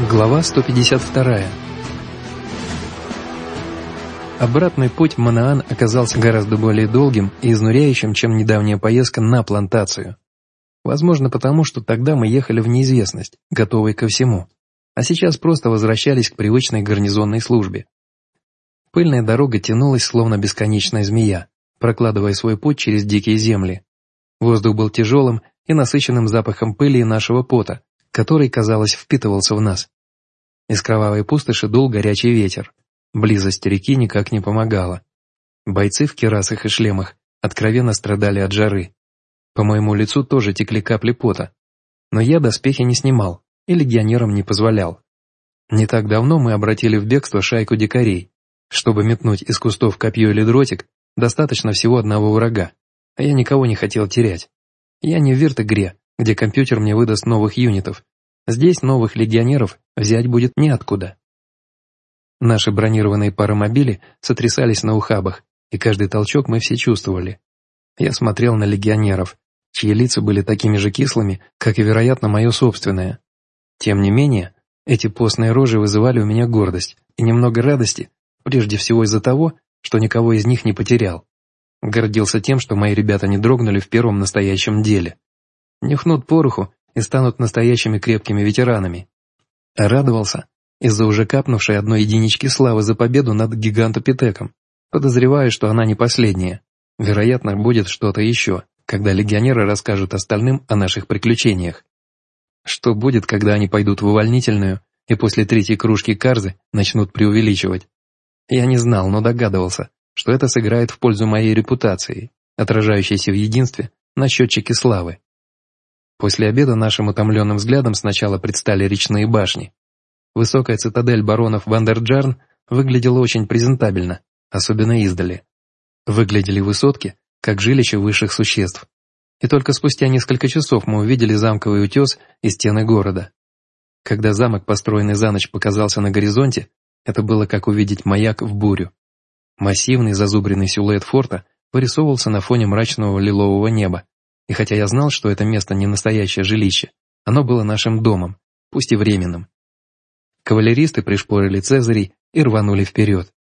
Глава 152. Обратный путь в Манаан оказался гораздо более долгим и изнуряющим, чем недавняя поездка на плантацию. Возможно, потому что тогда мы ехали в неизвестность, готовые ко всему, а сейчас просто возвращались к привычной гарнизонной службе. Пыльная дорога тянулась, словно бесконечная змея, прокладывая свой путь через дикие земли. Воздух был тяжелым и насыщенным запахом пыли и нашего пота, который, казалось, впитывался в нас. Из кровавой пустоши дул горячий ветер. Близость реки никак не помогала. Бойцы в керасах и шлемах откровенно страдали от жары. По моему лицу тоже текли капли пота. Но я доспехи не снимал и легионерам не позволял. Не так давно мы обратили в бегство шайку дикарей. Чтобы метнуть из кустов копье или дротик, достаточно всего одного врага, а я никого не хотел терять. Я не в вирт-игре, где компьютер мне выдаст новых юнитов. Здесь новых легионеров взять будет неоткуда. Наши бронированные паромобили сотрясались на ухабах, и каждый толчок мы все чувствовали. Я смотрел на легионеров, чьи лица были такими же кислыми, как и, вероятно, мое собственное. Тем не менее, эти постные рожи вызывали у меня гордость и немного радости, прежде всего из-за того, что никого из них не потерял. Гордился тем, что мои ребята не дрогнули в первом настоящем деле нюхнут пороху и станут настоящими крепкими ветеранами. Радовался из-за уже капнувшей одной единички славы за победу над гигантопитеком, подозревая, что она не последняя. Вероятно, будет что-то еще, когда легионеры расскажут остальным о наших приключениях. Что будет, когда они пойдут в увольнительную и после третьей кружки карзы начнут преувеличивать? Я не знал, но догадывался, что это сыграет в пользу моей репутации, отражающейся в единстве на счетчике славы. После обеда нашим утомленным взглядом сначала предстали речные башни. Высокая цитадель баронов Вандерджарн выглядела очень презентабельно, особенно издали. Выглядели высотки, как жилища высших существ. И только спустя несколько часов мы увидели замковый утес и стены города. Когда замок, построенный за ночь, показался на горизонте, это было как увидеть маяк в бурю. Массивный зазубренный силуэт форта вырисовывался на фоне мрачного лилового неба, и хотя я знал, что это место не настоящее жилище, оно было нашим домом, пусть и временным. Кавалеристы пришпорили Цезарей и рванули вперед.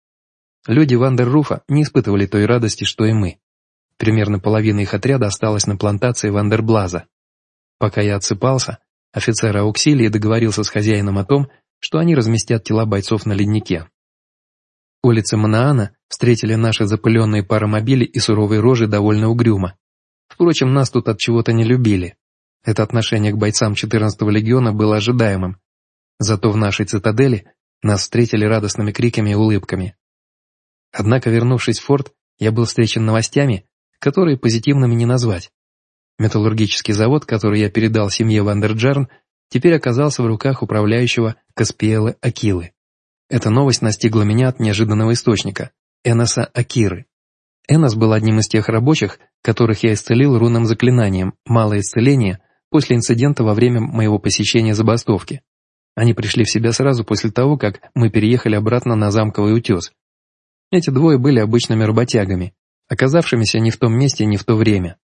Люди Вандерруфа не испытывали той радости, что и мы. Примерно половина их отряда осталась на плантации Вандерблаза. Пока я отсыпался, офицер Ауксилии договорился с хозяином о том, что они разместят тела бойцов на леднике. Улицы Манаана встретили наши запыленные паромобили и суровые рожи довольно угрюмо. Впрочем, нас тут от чего-то не любили. Это отношение к бойцам 14-го легиона было ожидаемым. Зато в нашей цитадели нас встретили радостными криками и улыбками. Однако, вернувшись в форт, я был встречен новостями, которые позитивными не назвать. Металлургический завод, который я передал семье Вандерджарн, теперь оказался в руках управляющего Каспиэлы Акилы. Эта новость настигла меня от неожиданного источника – Эноса Акиры. Энос был одним из тех рабочих, которых я исцелил рунным заклинанием «Малое исцеление» после инцидента во время моего посещения забастовки. Они пришли в себя сразу после того, как мы переехали обратно на замковый утес. Эти двое были обычными работягами, оказавшимися не в том месте не в то время.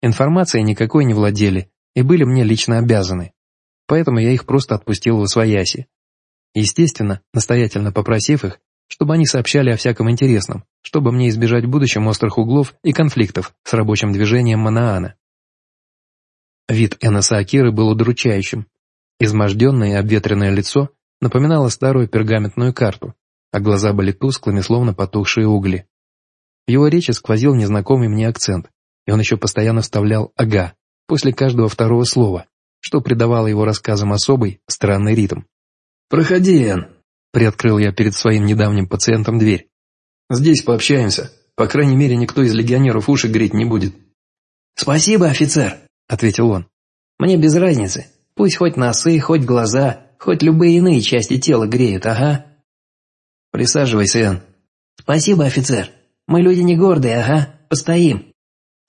Информацией никакой не владели и были мне лично обязаны, поэтому я их просто отпустил в освояси. Естественно, настоятельно попросив их, чтобы они сообщали о всяком интересном, чтобы мне избежать в будущем острых углов и конфликтов с рабочим движением Манаана. Вид Эноса Акиры был удручающим. Изможденное и обветренное лицо напоминало старую пергаментную карту, а глаза были тусклыми, словно потухшие угли. В его речи сквозил незнакомый мне акцент, и он еще постоянно вставлял «ага» после каждого второго слова, что придавало его рассказам особый, странный ритм. «Проходи, Эн», Приоткрыл я перед своим недавним пациентом дверь. «Здесь пообщаемся. По крайней мере, никто из легионеров уши греть не будет». «Спасибо, офицер», — ответил он. «Мне без разницы. Пусть хоть носы, хоть глаза, хоть любые иные части тела греют, ага». «Присаживайся, Энн». «Спасибо, офицер. Мы люди не гордые, ага. Постоим».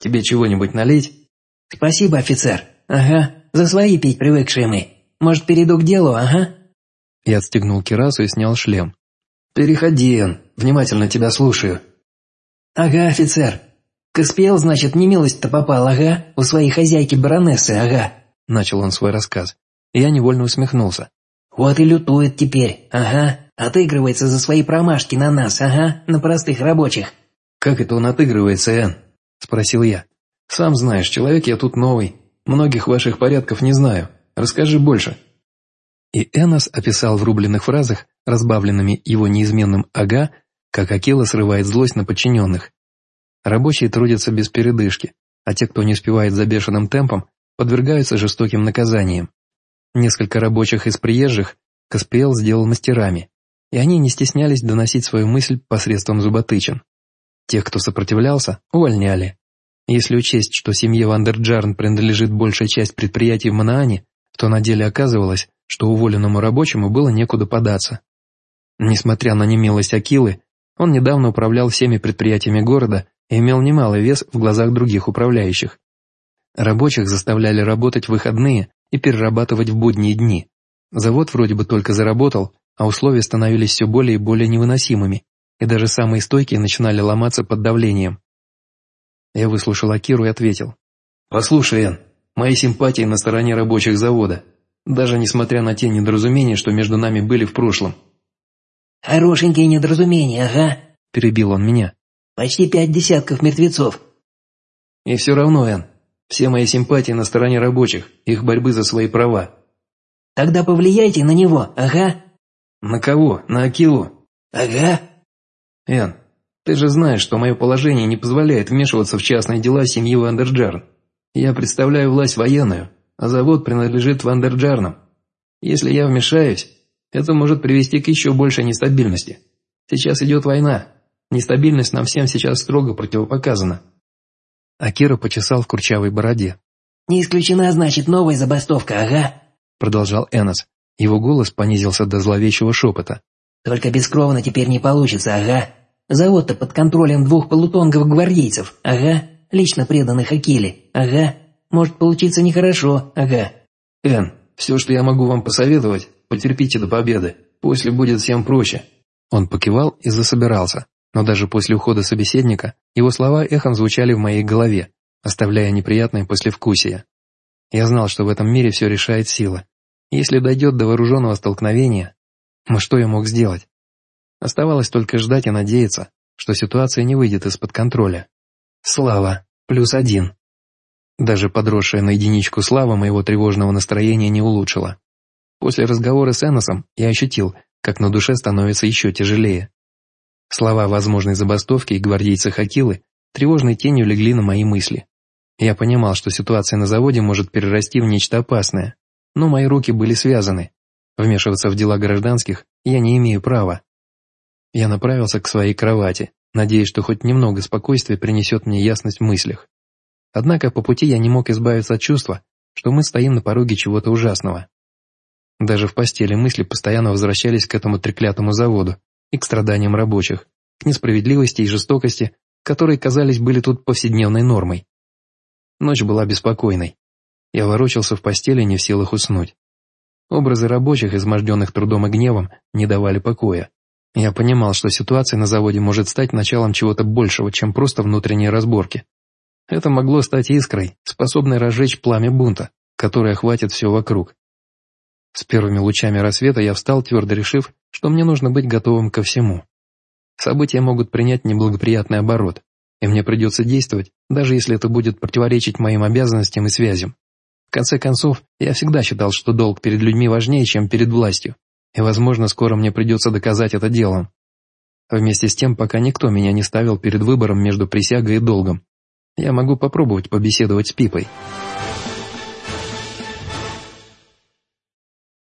«Тебе чего-нибудь налить?» «Спасибо, офицер. Ага. За свои пить привыкшие мы. Может, перейду к делу, ага?» Я отстегнул кирасу и снял шлем. «Переходи, Эн. Внимательно тебя слушаю». «Ага, офицер. Каспиэл, значит, не милость-то попал, ага, у своей хозяйки баронессы, ага». Начал он свой рассказ. Я невольно усмехнулся. Вот и лютует теперь, ага. Отыгрывается за свои промашки на нас, ага, на простых рабочих». «Как это он отыгрывается, Энн?» – спросил я. «Сам знаешь, человек я тут новый. Многих ваших порядков не знаю. Расскажи больше». И Энос описал в рубленных фразах, разбавленными его неизменным «ага», как Акела срывает злость на подчиненных. Рабочие трудятся без передышки, а те, кто не успевает за бешеным темпом, подвергаются жестоким наказаниям. Несколько рабочих из приезжих Каспиэл сделал мастерами, и они не стеснялись доносить свою мысль посредством зуботычин. Тех, кто сопротивлялся, увольняли. Если учесть, что семье Вандерджарн принадлежит большая часть предприятий в Манаане, то на деле оказывалось, что уволенному рабочему было некуда податься. Несмотря на немилость Акилы, он недавно управлял всеми предприятиями города и имел немалый вес в глазах других управляющих. Рабочих заставляли работать в выходные и перерабатывать в будние дни. Завод вроде бы только заработал, а условия становились все более и более невыносимыми, и даже самые стойкие начинали ломаться под давлением. Я выслушал Акиру и ответил. «Послушай, Эн, мои симпатии на стороне рабочих завода, даже несмотря на те недоразумения, что между нами были в прошлом». «Хорошенькие недоразумения, ага», – перебил он меня. «Почти пять десятков мертвецов». «И все равно, Эн, все мои симпатии на стороне рабочих, их борьбы за свои права». «Тогда повлияйте на него, ага». «На кого? На Акилу?» «Ага». «Эн, ты же знаешь, что мое положение не позволяет вмешиваться в частные дела семьи Вандерджарн. Я представляю власть военную, а завод принадлежит Вандерджарнам. Если я вмешаюсь, это может привести к еще большей нестабильности. Сейчас идет война. Нестабильность нам всем сейчас строго противопоказана». Акира почесал в курчавой бороде. «Не исключена, значит, новая забастовка, ага», продолжал Энос. Его голос понизился до зловещего шепота. «Только бескровно теперь не получится, ага. Завод-то под контролем двух полутонговых гвардейцев, ага, лично преданных Акиле, ага. Может получиться нехорошо, ага». «Эн, все, что я могу вам посоветовать, потерпите до победы, после будет всем проще». Он покивал и засобирался, но даже после ухода собеседника его слова эхом звучали в моей голове, оставляя неприятное послевкусие. Я знал, что в этом мире все решает сила. Если дойдет до вооруженного столкновения, но что я мог сделать? Оставалось только ждать и надеяться, что ситуация не выйдет из-под контроля. Слава. Плюс один. Даже подросшая на единичку слава моего тревожного настроения не улучшила. После разговора с Эносом я ощутил, как на душе становится еще тяжелее. Слова возможной забастовки и гвардейца Хакилы тревожной тенью легли на мои мысли. Я понимал, что ситуация на заводе может перерасти в нечто опасное, но мои руки были связаны. Вмешиваться в дела гражданских я не имею права. Я направился к своей кровати, надеясь, что хоть немного спокойствия принесет мне ясность в мыслях. Однако по пути я не мог избавиться от чувства, что мы стоим на пороге чего-то ужасного. Даже в постели мысли постоянно возвращались к этому треклятому заводу и к страданиям рабочих, к несправедливости и жестокости, которые, казались, были тут повседневной нормой. Ночь была беспокойной. Я ворочался в постели, не в силах уснуть. Образы рабочих, изможденных трудом и гневом, не давали покоя. Я понимал, что ситуация на заводе может стать началом чего-то большего, чем просто внутренние разборки. Это могло стать искрой, способной разжечь пламя бунта, которое охватит все вокруг. С первыми лучами рассвета я встал, твердо решив, что мне нужно быть готовым ко всему. События могут принять неблагоприятный оборот, и мне придется действовать, даже если это будет противоречить моим обязанностям и связям. В конце концов, я всегда считал, что долг перед людьми важнее, чем перед властью и, возможно, скоро мне придется доказать это делом. Вместе с тем, пока никто меня не ставил перед выбором между присягой и долгом, я могу попробовать побеседовать с Пипой.